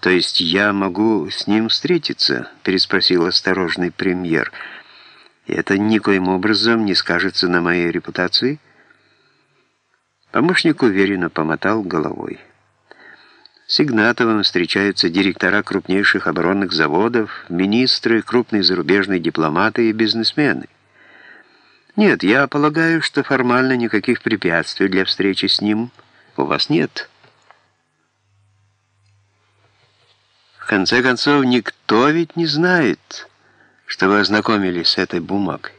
«То есть я могу с ним встретиться?» — переспросил осторожный премьер. «И это никоим образом не скажется на моей репутации?» Помощник уверенно помотал головой. С Игнатовым встречаются директора крупнейших оборонных заводов, министры, крупные зарубежные дипломаты и бизнесмены. Нет, я полагаю, что формально никаких препятствий для встречи с ним у вас нет. Конце концов, никто ведь не знает, что вы ознакомились с этой бумагой.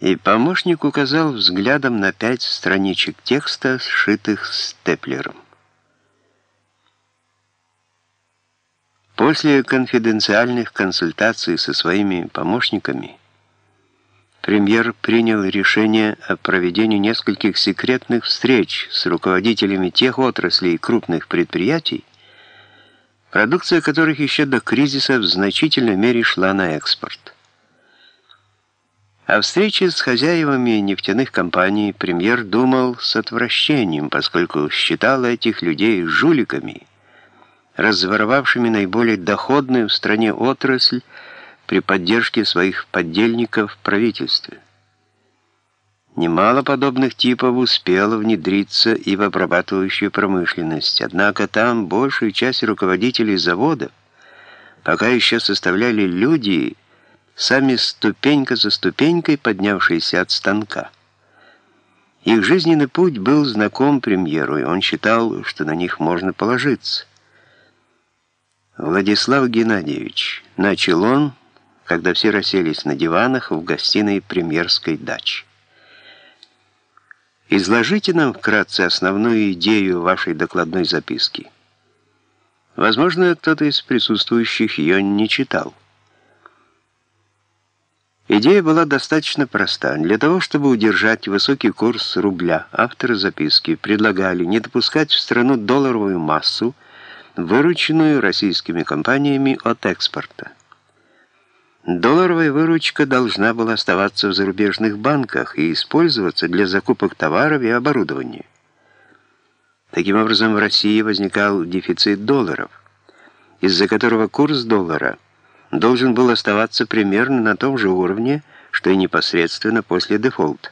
И помощник указал взглядом на пять страничек текста, сшитых степлером. После конфиденциальных консультаций со своими помощниками премьер принял решение о проведении нескольких секретных встреч с руководителями тех отраслей крупных предприятий, продукция которых еще до кризиса в значительной мере шла на экспорт. О встрече с хозяевами нефтяных компаний премьер думал с отвращением, поскольку считал этих людей жуликами – разворовавшими наиболее доходную в стране отрасль при поддержке своих поддельников в правительстве. Немало подобных типов успело внедриться и в обрабатывающую промышленность, однако там большую часть руководителей заводов пока еще составляли люди, сами ступенька за ступенькой поднявшиеся от станка. Их жизненный путь был знаком премьеру, и он считал, что на них можно положиться. Владислав Геннадьевич, начал он, когда все расселись на диванах в гостиной премьерской дачи. Изложите нам вкратце основную идею вашей докладной записки. Возможно, кто-то из присутствующих ее не читал. Идея была достаточно проста. Для того, чтобы удержать высокий курс рубля, авторы записки предлагали не допускать в страну долларовую массу, вырученную российскими компаниями от экспорта. Долларовая выручка должна была оставаться в зарубежных банках и использоваться для закупок товаров и оборудования. Таким образом, в России возникал дефицит долларов, из-за которого курс доллара должен был оставаться примерно на том же уровне, что и непосредственно после дефолта.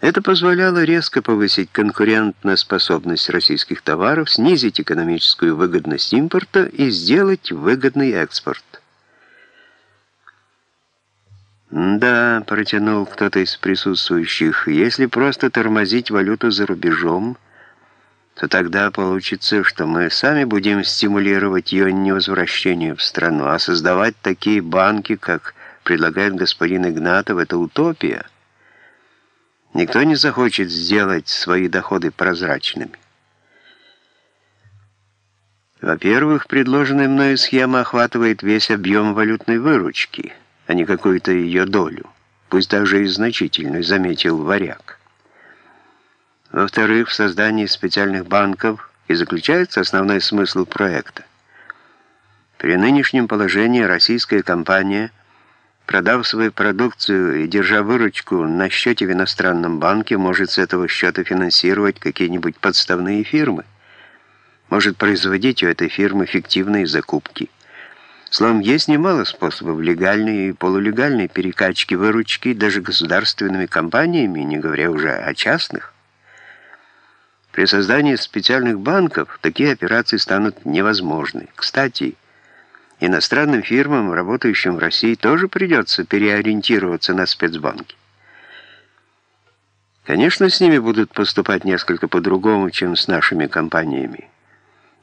Это позволяло резко повысить конкурентоспособность российских товаров, снизить экономическую выгодность импорта и сделать выгодный экспорт. «Да», — протянул кто-то из присутствующих, — «если просто тормозить валюту за рубежом, то тогда получится, что мы сами будем стимулировать ее невозвращение в страну, а создавать такие банки, как предлагает господин Игнатов, это утопия». Никто не захочет сделать свои доходы прозрачными. Во-первых, предложенная мною схема охватывает весь объем валютной выручки, а не какую-то ее долю, пусть даже и значительную, заметил варяг. Во-вторых, в создании специальных банков и заключается основной смысл проекта. При нынешнем положении российская компания – Продав свою продукцию и держа выручку на счете в иностранном банке, может с этого счета финансировать какие-нибудь подставные фирмы. Может производить у этой фирмы фиктивные закупки. Словом, есть немало способов легальной и полулегальной перекачки выручки даже государственными компаниями, не говоря уже о частных. При создании специальных банков такие операции станут невозможны. Кстати, Иностранным фирмам, работающим в России, тоже придется переориентироваться на спецбанки. Конечно, с ними будут поступать несколько по-другому, чем с нашими компаниями.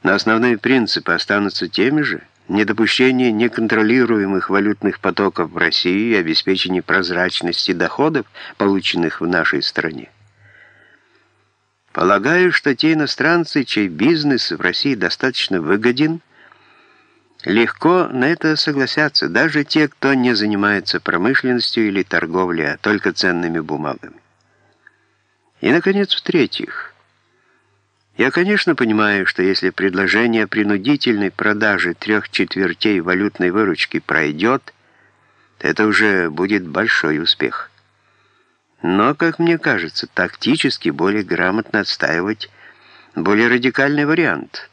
Но основные принципы останутся теми же. Недопущение неконтролируемых валютных потоков в России и обеспечение прозрачности доходов, полученных в нашей стране. Полагаю, что те иностранцы, чей бизнес в России достаточно выгоден, Легко на это согласятся даже те, кто не занимается промышленностью или торговлей, а только ценными бумагами. И, наконец, в-третьих, я, конечно, понимаю, что если предложение о принудительной продаже трех четвертей валютной выручки пройдет, то это уже будет большой успех. Но, как мне кажется, тактически более грамотно отстаивать более радикальный вариант.